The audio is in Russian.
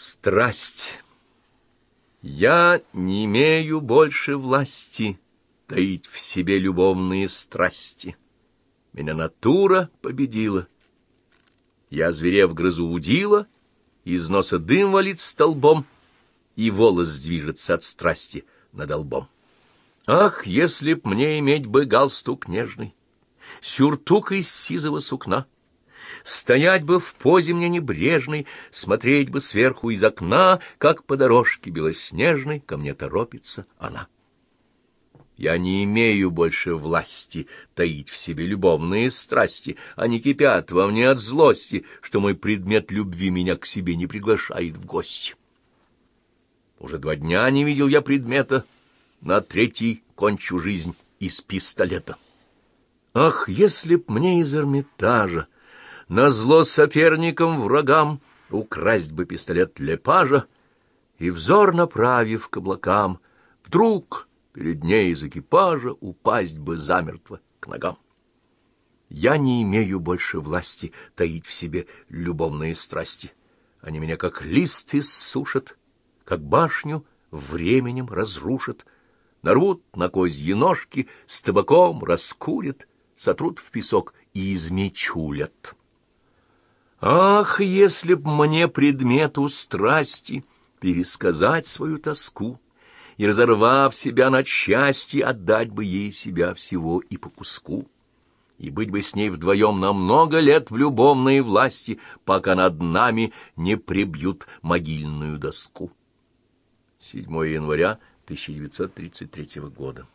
Страсть. Я не имею больше власти Таить в себе любовные страсти. Меня натура победила. Я, зверев, грызу удила, Из носа дым валит столбом, И волос движется от страсти над лбом. Ах, если б мне иметь бы галстук нежный, Сюртук из сизого сукна, Стоять бы в позе мне небрежной, Смотреть бы сверху из окна, Как по дорожке белоснежной Ко мне торопится она. Я не имею больше власти таить в себе любовные страсти, Они кипят во мне от злости, Что мой предмет любви меня к себе не приглашает в гости. Уже два дня не видел я предмета, На третий кончу жизнь из пистолета. Ах, если б мне из Эрмитажа на зло соперникам, врагам, Украсть бы пистолет Лепажа, И, взор направив к облакам, Вдруг перед ней из экипажа Упасть бы замертво к ногам. Я не имею больше власти Таить в себе любовные страсти. Они меня как лист иссушат, Как башню временем разрушат, Нарвут на козьи ножки, С табаком раскурят, Сотрут в песок и измечулят. Ах, если б мне предмету страсти пересказать свою тоску и, разорвав себя на части, отдать бы ей себя всего и по куску, и быть бы с ней вдвоем на много лет в любовной власти, пока над нами не прибьют могильную доску. 7 января 1933 года.